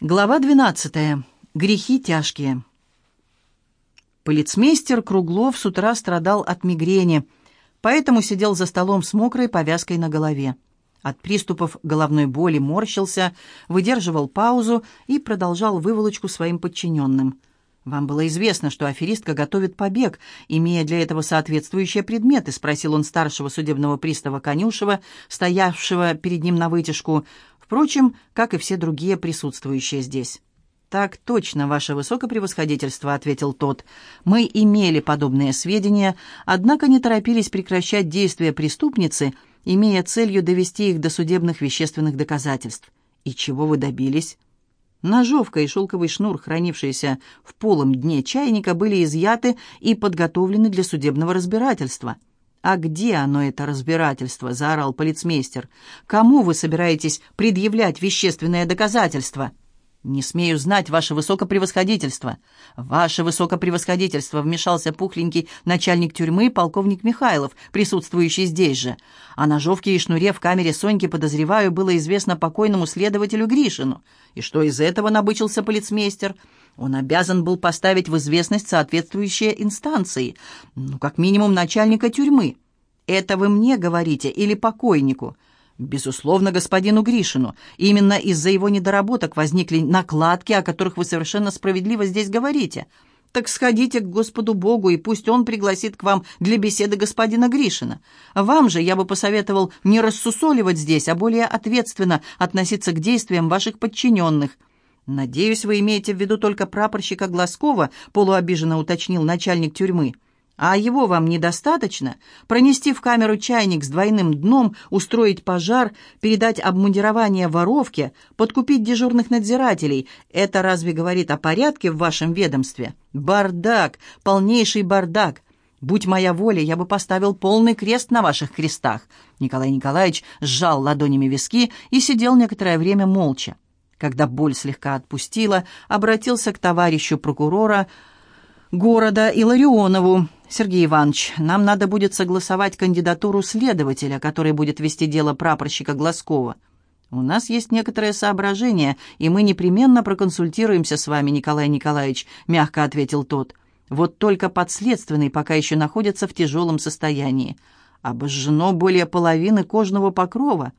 Глава 12. Грехи тяжкие. Полицмейстер Круглов с утра страдал от мигрени, поэтому сидел за столом с мокрой повязкой на голове. От приступов головной боли морщился, выдерживал паузу и продолжал выволочку своим подчиненным. «Вам было известно, что аферистка готовит побег, имея для этого соответствующие предметы?» — спросил он старшего судебного пристава Конюшева, стоявшего перед ним на вытяжку. Впрочем, как и все другие присутствующие здесь. «Так точно, ваше высокопревосходительство», — ответил тот. «Мы имели подобные сведения, однако не торопились прекращать действия преступницы, имея целью довести их до судебных вещественных доказательств. И чего вы добились?» Ножовка и шелковый шнур, хранившиеся в полом дне чайника, были изъяты и подготовлены для судебного разбирательства. «А где оно, это разбирательство?» — заорал полицмейстер. «Кому вы собираетесь предъявлять вещественное доказательство?» «Не смею знать, ваше высокопревосходительство». «Ваше высокопревосходительство», — вмешался пухленький начальник тюрьмы, полковник Михайлов, присутствующий здесь же. О ножовке и шнуре в камере Соньки, подозреваю, было известно покойному следователю Гришину. И что из этого набычился полицмейстер?» Он обязан был поставить в известность соответствующие инстанции, ну, как минимум, начальника тюрьмы. Это вы мне говорите или покойнику? Безусловно, господину Гришину. Именно из-за его недоработок возникли накладки, о которых вы совершенно справедливо здесь говорите. Так сходите к Господу Богу, и пусть Он пригласит к вам для беседы господина Гришина. Вам же я бы посоветовал не рассусоливать здесь, а более ответственно относиться к действиям ваших подчиненных – «Надеюсь, вы имеете в виду только прапорщика Глазкова», — полуобиженно уточнил начальник тюрьмы. «А его вам недостаточно? Пронести в камеру чайник с двойным дном, устроить пожар, передать обмундирование воровке, подкупить дежурных надзирателей — это разве говорит о порядке в вашем ведомстве? Бардак, полнейший бардак!» Будь моя воля, я бы поставил полный крест на ваших крестах. Николай Николаевич сжал ладонями виски и сидел некоторое время молча. Когда боль слегка отпустила, обратился к товарищу прокурора города Иларионову. «Сергей Иванович, нам надо будет согласовать кандидатуру следователя, который будет вести дело прапорщика Глазкова. У нас есть некоторые соображения, и мы непременно проконсультируемся с вами, Николай Николаевич», — мягко ответил тот. «Вот только подследственный пока еще находится в тяжелом состоянии. Обожжено более половины кожного покрова».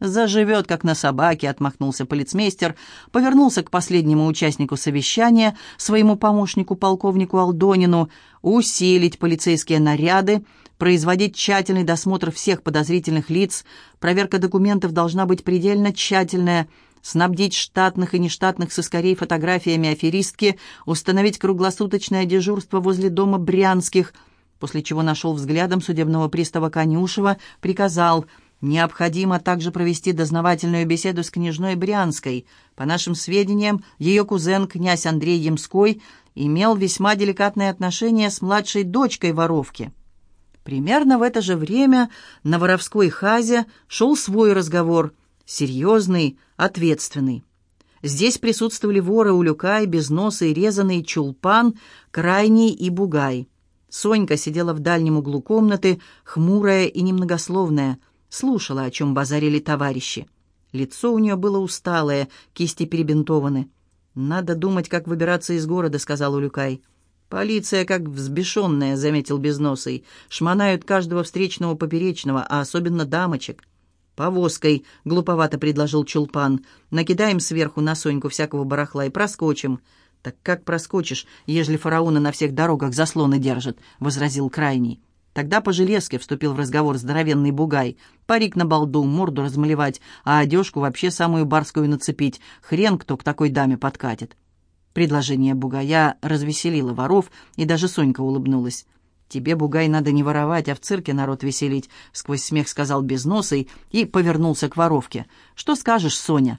«Заживет, как на собаке», — отмахнулся полицмейстер, повернулся к последнему участнику совещания, своему помощнику, полковнику Алдонину, усилить полицейские наряды, производить тщательный досмотр всех подозрительных лиц, проверка документов должна быть предельно тщательная, снабдить штатных и нештатных сыскарей фотографиями аферистки, установить круглосуточное дежурство возле дома Брянских, после чего нашел взглядом судебного пристава Конюшева, приказал — Необходимо также провести дознавательную беседу с княжной Брянской. По нашим сведениям, ее кузен, князь Андрей Ямской, имел весьма деликатные отношения с младшей дочкой воровки. Примерно в это же время на воровской хазе шел свой разговор, серьезный, ответственный. Здесь присутствовали воры Улюкай, Безносый, Резанный, Чулпан, Крайний и Бугай. Сонька сидела в дальнем углу комнаты, хмурая и немногословная – слушала, о чем базарили товарищи. Лицо у нее было усталое, кисти перебинтованы. «Надо думать, как выбираться из города», — сказал Улюкай. «Полиция, как взбешенная», — заметил Безносый. «Шмонают каждого встречного поперечного, а особенно дамочек». «Повозкой», — глуповато предложил Чулпан. «Накидаем сверху на Соньку всякого барахла и проскочим». «Так как проскочишь, ежели фараоны на всех дорогах заслоны держат?» — возразил Крайний. Тогда по железке вступил в разговор здоровенный бугай. Парик на балду, морду размалевать, а одежку вообще самую барскую нацепить. Хрен кто к такой даме подкатит. Предложение бугая развеселило воров, и даже Сонька улыбнулась. «Тебе, бугай, надо не воровать, а в цирке народ веселить», — сквозь смех сказал Безносый и повернулся к воровке. «Что скажешь, Соня?»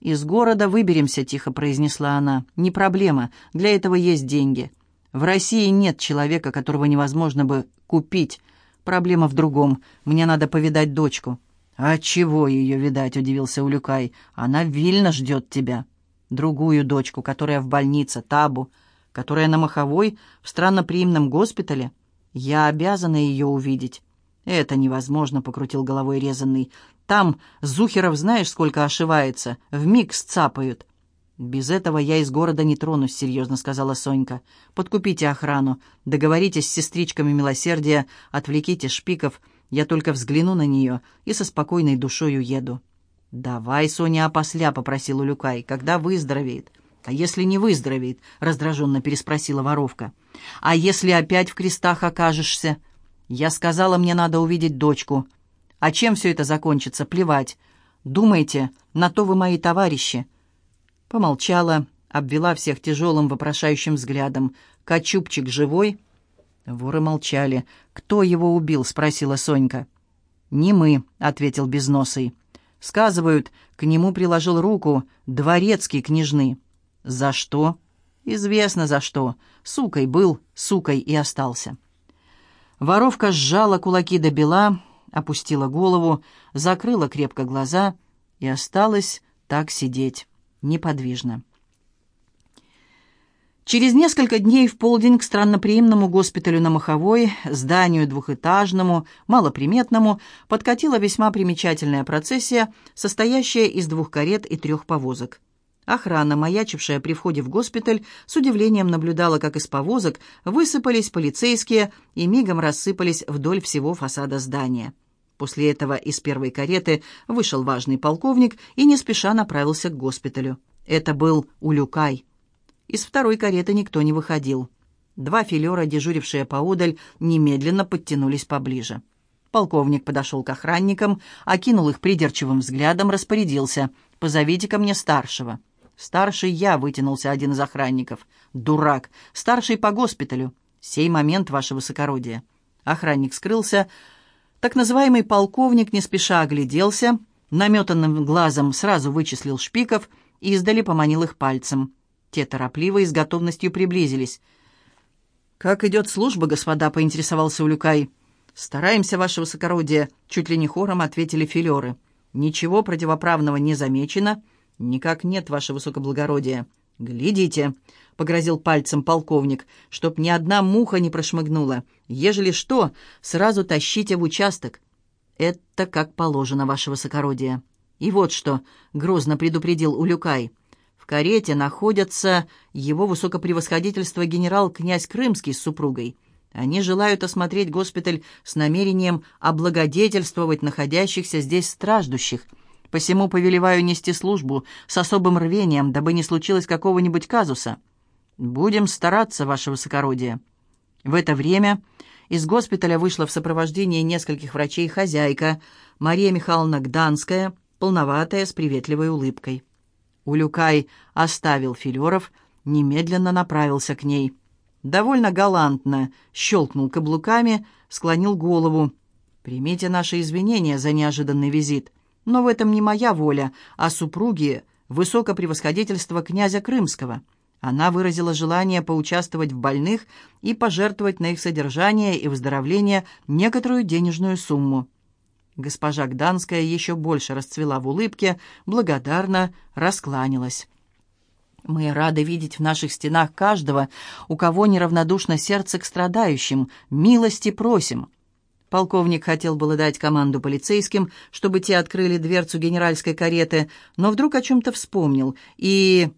«Из города выберемся», — тихо произнесла она. «Не проблема, для этого есть деньги». В России нет человека, которого невозможно бы купить. Проблема в другом. Мне надо повидать дочку». «А чего ее видать?» — удивился Улюкай. «Она вильно ждет тебя. Другую дочку, которая в больнице, Табу, которая на Маховой, в странноприимном госпитале. Я обязана ее увидеть». «Это невозможно», — покрутил головой резанный. «Там Зухеров знаешь, сколько ошивается? Вмиг сцапают». «Без этого я из города не тронусь», — серьезно сказала Сонька. «Подкупите охрану, договоритесь с сестричками милосердия, отвлеките шпиков, я только взгляну на нее и со спокойной душой уеду». «Давай, Соня, опосля», — попросил Улюкай, — «когда выздоровеет». «А если не выздоровеет?» — раздраженно переспросила воровка. «А если опять в крестах окажешься?» «Я сказала, мне надо увидеть дочку». «А чем все это закончится? Плевать. Думайте, на то вы мои товарищи». Помолчала, обвела всех тяжелым вопрошающим взглядом. «Качупчик живой?» Воры молчали. «Кто его убил?» — спросила Сонька. «Не мы», — ответил Безносый. «Сказывают, к нему приложил руку дворецкий княжны». «За что?» «Известно за что. Сукой был, сукой и остался». Воровка сжала кулаки до бела, опустила голову, закрыла крепко глаза и осталась так сидеть неподвижно. Через несколько дней в полдень к странноприимному госпиталю на Маховой, зданию двухэтажному, малоприметному, подкатила весьма примечательная процессия, состоящая из двух карет и трех повозок. Охрана, маячившая при входе в госпиталь, с удивлением наблюдала, как из повозок высыпались полицейские и мигом рассыпались вдоль всего фасада здания. После этого из первой кареты вышел важный полковник и не спеша направился к госпиталю. Это был Улюкай. Из второй кареты никто не выходил. Два филера, дежурившие поодаль, немедленно подтянулись поближе. Полковник подошел к охранникам, окинул их придирчивым взглядом, распорядился. «Позовите ко мне старшего». «Старший я», — вытянулся один из охранников. «Дурак! Старший по госпиталю. Сей момент, ваше высокородие». Охранник скрылся, — так называемый полковник не спеша огляделся, наметанным глазом сразу вычислил шпиков и издали поманил их пальцем. Те торопливо и с готовностью приблизились. «Как идет служба, господа?» — поинтересовался Улюкай. «Стараемся, ваше высокородие», — чуть ли не хором ответили филеры. «Ничего противоправного не замечено». «Никак нет, ваше высокоблагородие». «Глядите», — погрозил пальцем полковник, «чтоб ни одна муха не прошмыгнула. Ежели что, сразу тащите в участок». «Это как положено, ваше высокородие». «И вот что», — грозно предупредил Улюкай, «в карете находятся его высокопревосходительство генерал-князь Крымский с супругой». Они желают осмотреть госпиталь с намерением облагодетельствовать находящихся здесь страждущих — Посему повелеваю нести службу с особым рвением, дабы не случилось какого-нибудь казуса. Будем стараться, ваше высокородие». В это время из госпиталя вышла в сопровождении нескольких врачей хозяйка Мария Михайловна Гданская, полноватая, с приветливой улыбкой. Улюкай оставил филеров, немедленно направился к ней. Довольно галантно щелкнул каблуками, склонил голову. «Примите наши извинения за неожиданный визит. Но в этом не моя воля, а супруги высокопревосходительства князя Крымского. Она выразила желание поучаствовать в больных и пожертвовать на их содержание и выздоровление некоторую денежную сумму. Госпожа Гданская еще больше расцвела в улыбке, благодарно раскланялась. «Мы рады видеть в наших стенах каждого, у кого неравнодушно сердце к страдающим. Милости просим!» Полковник хотел было дать команду полицейским, чтобы те открыли дверцу генеральской кареты, но вдруг о чем-то вспомнил. И...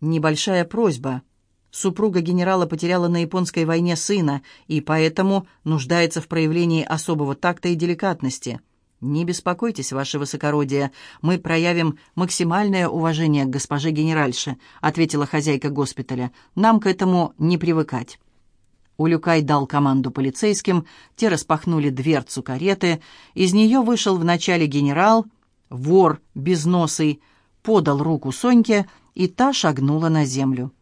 небольшая просьба. Супруга генерала потеряла на японской войне сына, и поэтому нуждается в проявлении особого такта и деликатности. «Не беспокойтесь, ваше высокородие, мы проявим максимальное уважение к госпоже генеральше», ответила хозяйка госпиталя. «Нам к этому не привыкать». Улюкай дал команду полицейским, те распахнули дверцу кареты, из нее вышел вначале генерал, вор безносый, подал руку Соньке, и та шагнула на землю.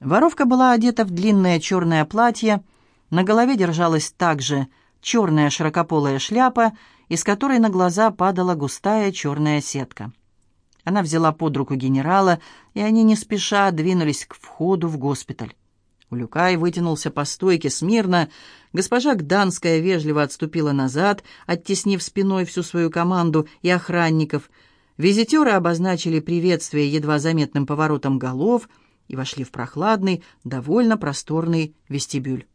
Воровка была одета в длинное черное платье, на голове держалась также черная широкополая шляпа, из которой на глаза падала густая черная сетка. Она взяла под руку генерала, и они не спеша двинулись к входу в госпиталь. Улюкай вытянулся по стойке смирно. Госпожа Гданская вежливо отступила назад, оттеснив спиной всю свою команду и охранников. Визитеры обозначили приветствие едва заметным поворотом голов и вошли в прохладный, довольно просторный вестибюль.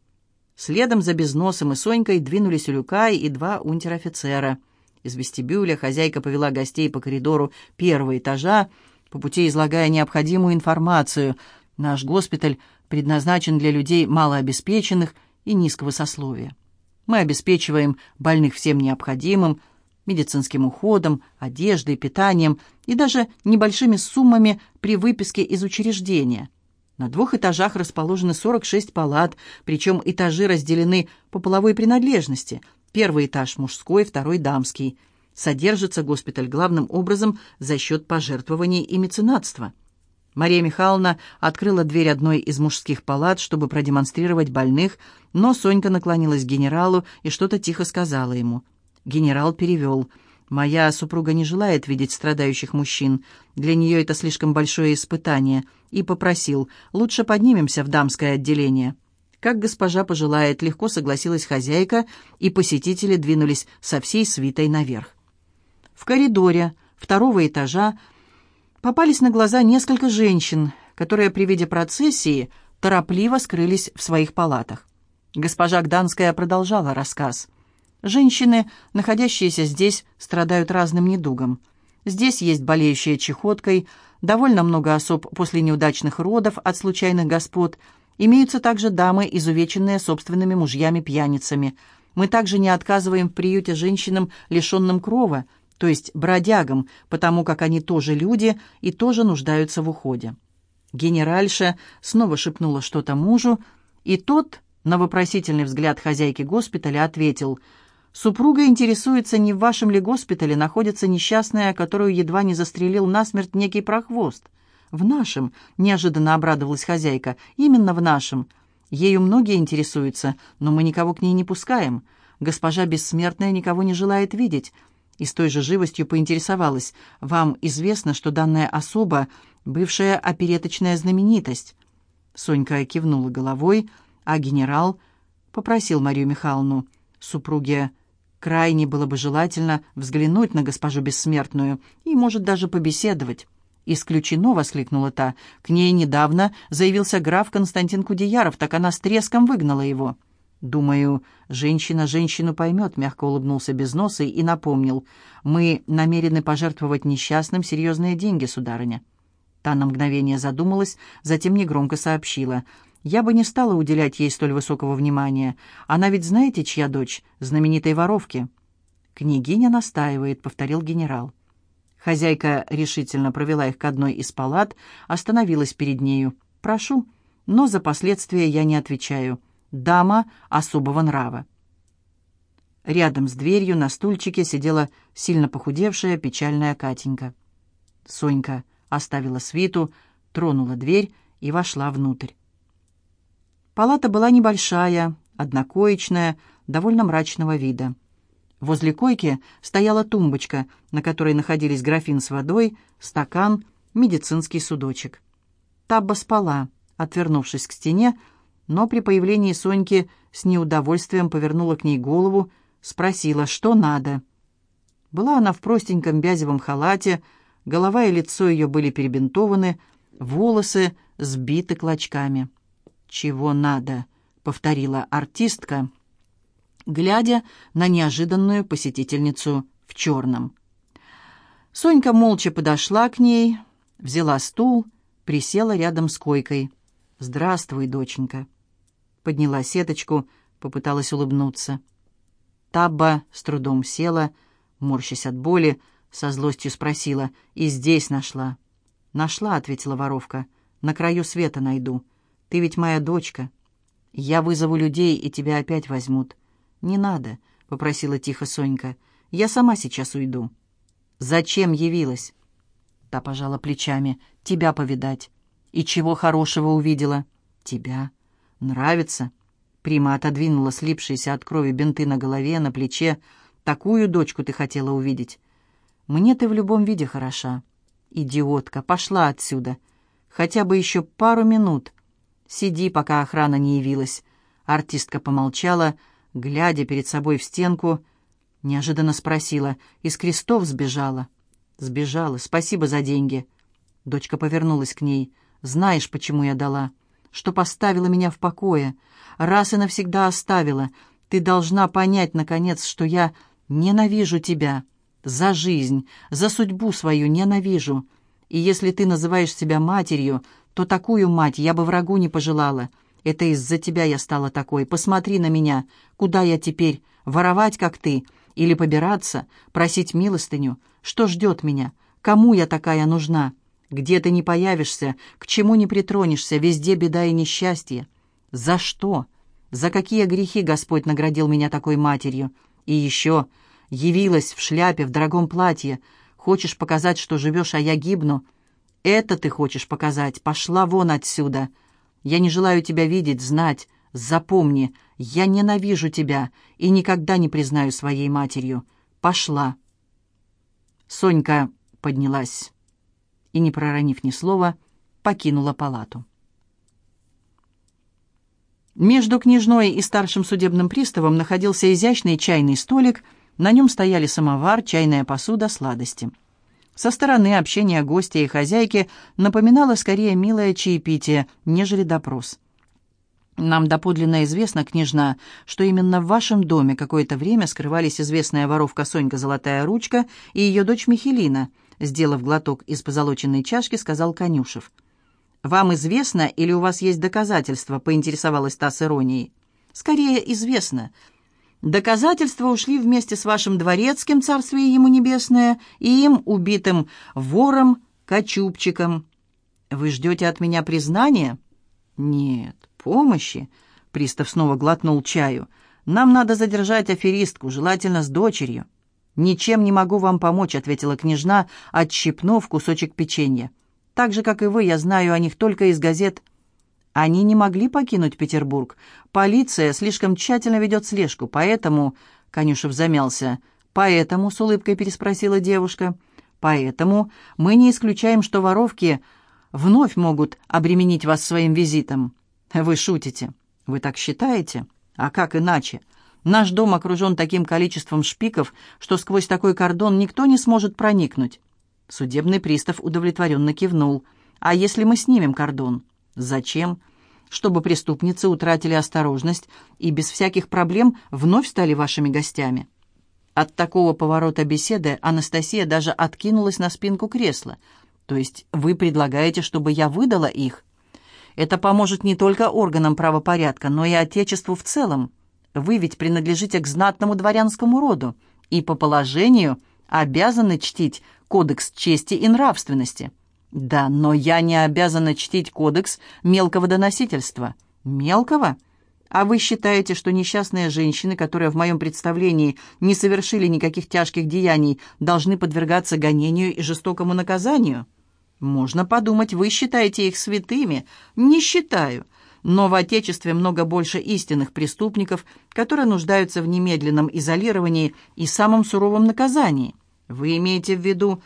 Следом за Безносом и Сонькой двинулись Улюкай и два унтер-офицера. Из вестибюля хозяйка повела гостей по коридору первого этажа, по пути излагая необходимую информацию. Наш госпиталь предназначен для людей малообеспеченных и низкого сословия. Мы обеспечиваем больных всем необходимым, медицинским уходом, одеждой, питанием и даже небольшими суммами при выписке из учреждения. На двух этажах расположены 46 палат, причем этажи разделены по половой принадлежности. Первый этаж мужской, второй дамский. Содержится госпиталь главным образом за счет пожертвований и меценатства. Мария Михайловна открыла дверь одной из мужских палат, чтобы продемонстрировать больных, но Сонька наклонилась к генералу и что-то тихо сказала ему. Генерал перевел – Моя супруга не желает видеть страдающих мужчин. Для нее это слишком большое испытание. И попросил, лучше поднимемся в дамское отделение. Как госпожа пожелает, легко согласилась хозяйка, и посетители двинулись со всей свитой наверх. В коридоре второго этажа попались на глаза несколько женщин, которые при виде процессии торопливо скрылись в своих палатах. Госпожа Гданская продолжала рассказ. Женщины, находящиеся здесь, страдают разным недугом. Здесь есть болеющие чехоткой, довольно много особ после неудачных родов от случайных господ. Имеются также дамы, изувеченные собственными мужьями-пьяницами. Мы также не отказываем в приюте женщинам, лишенным крова, то есть бродягам, потому как они тоже люди и тоже нуждаются в уходе. Генеральша снова шепнула что-то мужу, и тот, на вопросительный взгляд хозяйки госпиталя, ответил – Супруга интересуется, не в вашем ли госпитале находится несчастная, которую едва не застрелил насмерть некий прохвост. «В нашем», — неожиданно обрадовалась хозяйка, — «именно в нашем. Ею многие интересуются, но мы никого к ней не пускаем. Госпожа Бессмертная никого не желает видеть». И с той же живостью поинтересовалась. «Вам известно, что данная особа — бывшая опереточная знаменитость?» Сонька кивнула головой, а генерал попросил Марию Михайловну. Супруге Крайне было бы желательно взглянуть на госпожу Бессмертную и, может, даже побеседовать. «Исключено!» — воскликнула та. «К ней недавно заявился граф Константин Кудеяров, так она с треском выгнала его». «Думаю, женщина женщину поймет», — мягко улыбнулся Безносый и напомнил. «Мы намерены пожертвовать несчастным серьезные деньги, сударыня». Та на мгновение задумалась, затем негромко сообщила. Я бы не стала уделять ей столь высокого внимания. Она ведь знаете, чья дочь? Знаменитой воровки». «Княгиня настаивает», — повторил генерал. Хозяйка решительно провела их к одной из палат, остановилась перед нею. «Прошу, но за последствия я не отвечаю. Дама особого нрава». Рядом с дверью на стульчике сидела сильно похудевшая, печальная Катенька. Сонька оставила свиту, тронула дверь и вошла внутрь. Палата была небольшая, однокоечная, довольно мрачного вида. Возле койки стояла тумбочка, на которой находились графин с водой, стакан, медицинский судочек. Табба спала, отвернувшись к стене, но при появлении Соньки с неудовольствием повернула к ней голову, спросила, что надо. Была она в простеньком бязевом халате, голова и лицо ее были перебинтованы, волосы сбиты клочками. «Чего надо?» — повторила артистка, глядя на неожиданную посетительницу в черном. Сонька молча подошла к ней, взяла стул, присела рядом с койкой. «Здравствуй, доченька». Подняла сеточку, попыталась улыбнуться. Табба с трудом села, морщась от боли, со злостью спросила, «И здесь нашла?» «Нашла», — ответила воровка, — «на краю света найду». Ты ведь моя дочка. Я вызову людей, и тебя опять возьмут». «Не надо», — попросила тихо Сонька. «Я сама сейчас уйду». «Зачем явилась?» Та пожала плечами. «Тебя повидать». «И чего хорошего увидела?» «Тебя». «Нравится?» Прима отодвинула слипшиеся от крови бинты на голове, на плече. «Такую дочку ты хотела увидеть?» «Мне ты в любом виде хороша». «Идиотка, пошла отсюда. Хотя бы еще пару минут. Сиди, пока охрана не явилась». Артистка помолчала, глядя перед собой в стенку, неожиданно спросила, «Из крестов сбежала?» «Сбежала. Спасибо за деньги». Дочка повернулась к ней. «Знаешь, почему я дала? Что поставила меня в покое. Раз и навсегда оставила. Ты должна понять, наконец, что я ненавижу тебя. За жизнь, за судьбу свою ненавижу. И если ты называешь себя матерью, то такую мать я бы врагу не пожелала. Это из-за тебя я стала такой. Посмотри на меня. Куда я теперь? Воровать, как ты? Или побираться? Просить милостыню? Что ждет меня? Кому я такая нужна? Где ты не появишься? К чему не притронешься? Везде беда и несчастье. За что? За какие грехи Господь наградил меня такой матерью? И еще явилась в шляпе, в дорогом платье. Хочешь показать, что живешь, а я гибну? Это ты хочешь показать? Пошла вон отсюда!» Я не желаю тебя видеть, знать. Запомни, я ненавижу тебя и никогда не признаю своей матерью. Пошла». Сонька поднялась и, не проронив ни слова, покинула палату. Между княжной и старшим судебным приставом находился изящный чайный столик, на нем стояли самовар, чайная посуда, сладости. Со стороны общения гостя и хозяйки напоминало скорее милое чаепитие, нежели допрос. «Нам доподлинно известно, княжна, что именно в вашем доме какое-то время скрывались известная воровка Сонька Золотая Ручка и ее дочь Михелина», сделав глоток из позолоченной чашки, сказал Конюшев. «Вам известно или у вас есть доказательства?» — поинтересовалась та с иронией. «Скорее известно. Доказательства ушли вместе с вашим дворецким, царствие ему небесное, и им, убитым вором, Кочубчиком. Вы ждете от меня признания? Нет, помощи. Пристав снова глотнул чаю. Нам надо задержать аферистку, желательно с дочерью. «Ничем не могу вам помочь», — ответила княжна, отщипнув кусочек печенья. «Так же, как и вы, я знаю о них только из газет». Они не могли покинуть Петербург. Полиция слишком тщательно ведет слежку, поэтому...» Конюшев замялся. «Поэтому?» — с улыбкой переспросила девушка. «Поэтому мы не исключаем, что воровки вновь могут обременить вас своим визитом». «Вы шутите. Вы так считаете? А как иначе? Наш дом окружен таким количеством шпиков, что сквозь такой кордон никто не сможет проникнуть». Судебный пристав удовлетворенно кивнул. «А если мы снимем кордон?» Зачем? Чтобы преступницы утратили осторожность и без всяких проблем вновь стали вашими гостями. От такого поворота беседы Анастасия даже откинулась на спинку кресла. То есть вы предлагаете, чтобы я выдала их? Это поможет не только органам правопорядка, но и Отечеству в целом. Вы ведь принадлежите к знатному дворянскому роду и по положению обязаны чтить Кодекс чести и нравственности. «Да, но я не обязана чтить кодекс мелкого доносительства». «Мелкого? А вы считаете, что несчастные женщины, которые в моем представлении не совершили никаких тяжких деяний, должны подвергаться гонению и жестокому наказанию?» «Можно подумать, вы считаете их святыми». «Не считаю». Но в Отечестве много больше истинных преступников, которые нуждаются в немедленном изолировании и самом суровом наказании. Вы имеете в виду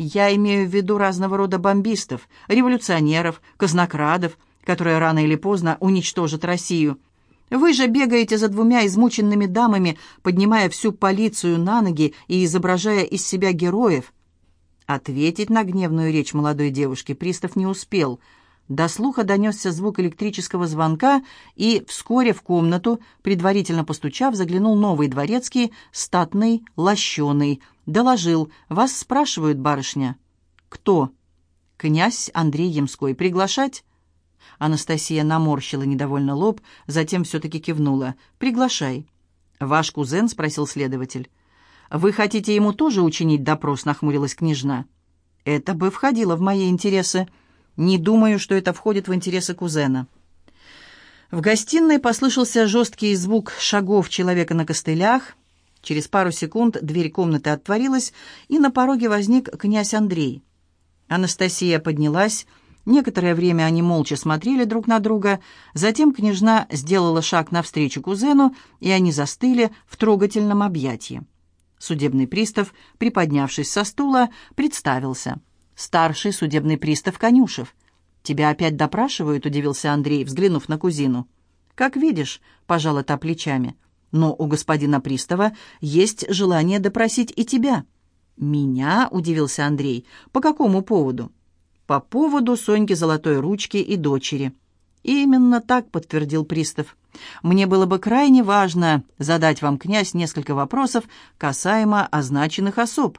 я имею в виду разного рода бомбистов, революционеров, казнокрадов, которые рано или поздно уничтожат Россию. Вы же бегаете за двумя измученными дамами, поднимая всю полицию на ноги и изображая из себя героев. Ответить на гневную речь молодой девушки пристав не успел. До слуха донесся звук электрического звонка, и вскоре в комнату, предварительно постучав, заглянул новый дворецкий, статный, лощеный, Доложил. Вас спрашивают, барышня. Кто? Князь Андрей Ямской. Приглашать? Анастасия наморщила недовольно лоб, затем все-таки кивнула. «Приглашай». «Ваш кузен?» — спросил следователь. «Вы хотите ему тоже учинить допрос?» — нахмурилась княжна. «Это бы входило в мои интересы. Не думаю, что это входит в интересы кузена». В гостиной послышался жесткий звук шагов человека на костылях. Через пару секунд дверь комнаты отворилась, и на пороге возник князь Андрей. Анастасия поднялась. Некоторое время они молча смотрели друг на друга. Затем княжна сделала шаг навстречу кузену, и они застыли в трогательном объятии. Судебный пристав, приподнявшись со стула, представился. «Старший судебный пристав Конюшев». «Тебя опять допрашивают?» — удивился Андрей, взглянув на кузину. «Как видишь», — пожала та плечами. Но у господина пристава есть желание допросить и тебя». «Меня?» — удивился Андрей. «По какому поводу?» «По поводу Соньки Золотой Ручки и дочери». «Именно так», — подтвердил пристав. «Мне было бы крайне важно задать вам, князь, несколько вопросов касаемо означенных особ».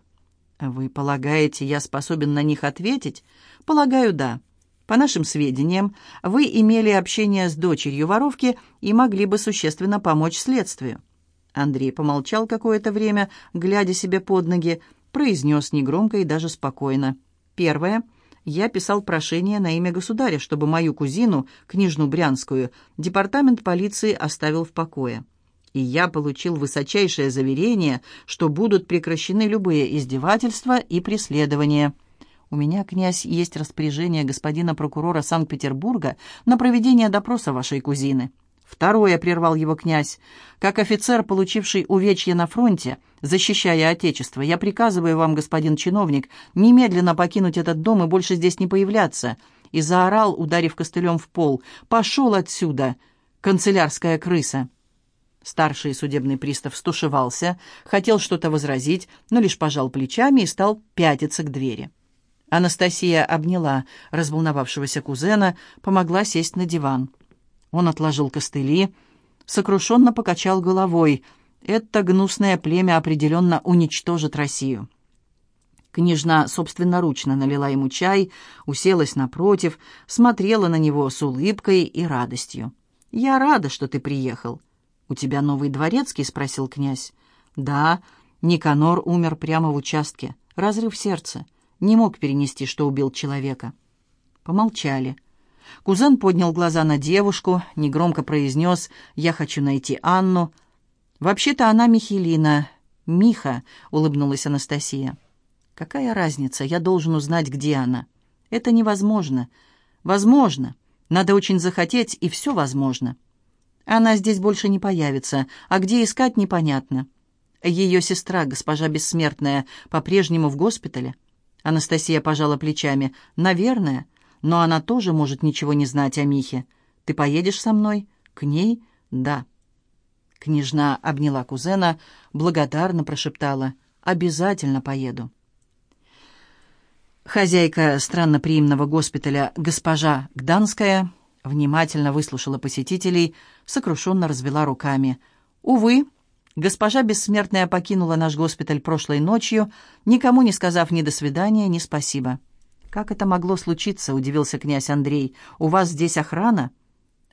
Вы полагаете, я способен на них ответить? Полагаю, да. По нашим сведениям, вы имели общение с дочерью воровки и могли бы существенно помочь следствию. Андрей помолчал какое-то время, глядя себе под ноги, произнес негромко и даже спокойно. Первое. Я писал прошение на имя государя, чтобы мою кузину, княжну Брянскую, департамент полиции оставил в покое. И я получил высочайшее заверение, что будут прекращены любые издевательства и преследования. У меня, князь, есть распоряжение господина прокурора Санкт-Петербурга на проведение допроса вашей кузины. Второе, прервал его князь, как офицер, получивший увечья на фронте, защищая Отечество, я приказываю вам, господин чиновник, немедленно покинуть этот дом и больше здесь не появляться. И заорал, ударив костылем в пол, «Пошел отсюда, канцелярская крыса!» Старший судебный пристав стушевался, хотел что-то возразить, но лишь пожал плечами и стал пятиться к двери. Анастасия обняла разволновавшегося кузена, помогла сесть на диван. Он отложил костыли, сокрушенно покачал головой. Это гнусное племя определенно уничтожит Россию. Княжна собственноручно налила ему чай, уселась напротив, смотрела на него с улыбкой и радостью. «Я рада, что ты приехал». «У тебя новый дворецкий?» — спросил князь. «Да, Никанор умер прямо в участке. Разрыв сердца. Не мог перенести, что убил человека». Помолчали. Кузен поднял глаза на девушку, негромко произнес «Я хочу найти Анну». «Вообще-то она Михелина». «Миха», — улыбнулась Анастасия. «Какая разница? Я должен узнать, где она». «Это невозможно». «Возможно. Надо очень захотеть, и все возможно». «Она здесь больше не появится, а где искать, непонятно». «Ее сестра, госпожа Бессмертная, по-прежнему в госпитале?» Анастасия пожала плечами. «Наверное но она тоже может ничего не знать о Михе. Ты поедешь со мной? К ней? Да». Княжна обняла кузена, благодарно прошептала «Обязательно поеду». Хозяйка странноприимного госпиталя госпожа Гданская внимательно выслушала посетителей, сокрушенно развела руками. «Увы, госпожа Бессмертная покинула наш госпиталь прошлой ночью, никому не сказав ни до свидания, ни спасибо». «Как это могло случиться?» — удивился князь Андрей. «У вас здесь охрана?»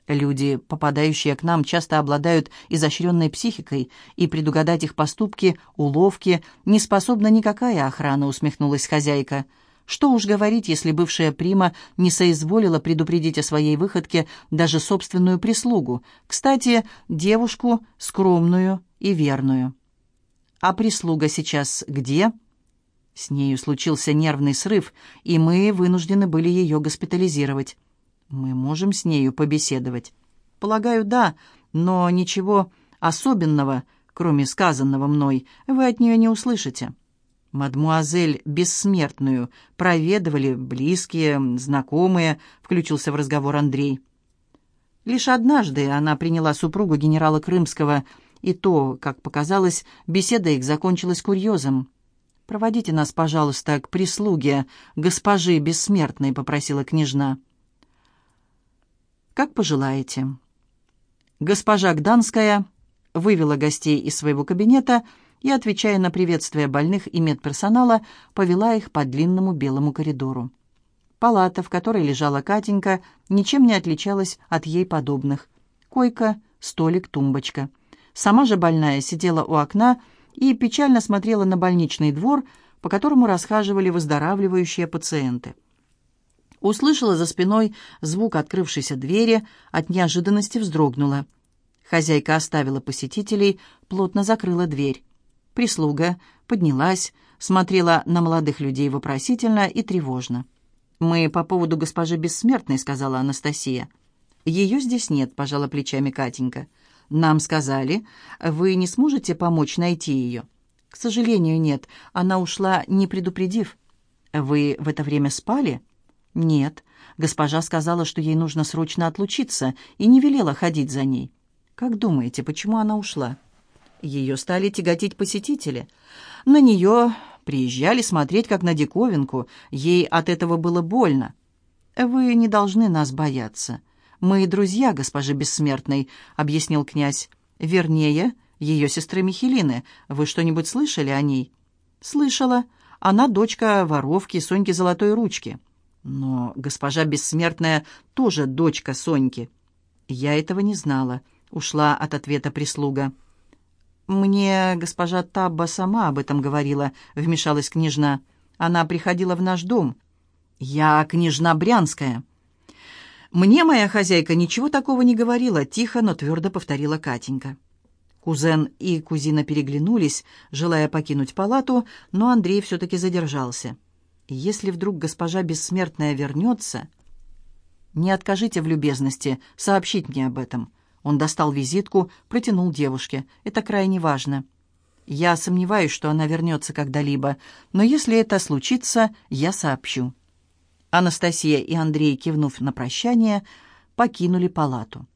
Люди, попадающие к нам, часто обладают изощренной психикой, и предугадать их поступки, уловки, не способна никакая охрана, усмехнулась хозяйка. Что уж говорить, если бывшая прима не соизволила предупредить о своей выходке даже собственную прислугу, кстати, девушку скромную и верную. «А прислуга сейчас где?» С нею случился нервный срыв, и мы вынуждены были ее госпитализировать. Мы можем с нею побеседовать? Полагаю, да, но ничего особенного, кроме сказанного мной, вы от нее не услышите. Мадмуазель Бессмертную проведывали близкие, знакомые, включился в разговор Андрей. Лишь однажды она приняла супругу генерала Крымского, и то, как показалось, беседа их закончилась курьезом. «Проводите нас, пожалуйста, к прислуге госпожи Бессмертной», — попросила княжна. «Как пожелаете». Госпожа Гданская вывела гостей из своего кабинета и, отвечая на приветствия больных и медперсонала, повела их по длинному белому коридору. Палата, в которой лежала Катенька, ничем не отличалась от ей подобных. Койка, столик, тумбочка. Сама же больная сидела у окна и печально смотрела на больничный двор, по которому расхаживали выздоравливающие пациенты. Услышала за спиной звук открывшейся двери, от неожиданности вздрогнула. Хозяйка оставила посетителей, плотно закрыла дверь. Прислуга поднялась, смотрела на молодых людей вопросительно и тревожно. «Мы по поводу госпожи Бессмертной», — сказала Анастасия. «Ее здесь нет», — пожала плечами Катенька. Нам сказали, вы не сможете помочь найти ее. К сожалению, нет. Она ушла, не предупредив. Вы в это время спали? Нет. Госпожа сказала, что ей нужно срочно отлучиться, и не велела ходить за ней. Как думаете, почему она ушла? Ее стали тяготить посетители. На нее приезжали смотреть, как на диковинку. Ей от этого было больно. Вы не должны нас бояться. «Мы друзья госпожи Бессмертной», — объяснил князь. «Вернее, ее сестры Михелины. Вы что-нибудь слышали о ней?» «Слышала. Она дочка воровки Соньки Золотой Ручки. Но госпожа Бессмертная тоже дочка Соньки. Я этого не знала. Ушла от ответа прислуга. «Мне госпожа Табба сама об этом говорила», — вмешалась княжна. «Она приходила в наш дом. Я княжна Брянская». «Мне моя хозяйка ничего такого не говорила», — тихо, но твердо повторила Катенька. Кузен и кузина переглянулись, желая покинуть палату, но Андрей все-таки задержался. «Если вдруг госпожа Бессмертная вернется...» «Не откажите в любезности сообщить мне об этом». Он достал визитку, протянул девушке. «Это крайне важно». «Я сомневаюсь, что она вернется когда-либо, но если это случится, я сообщу». Анастасия и Андрей, кивнув на прощание, покинули палату.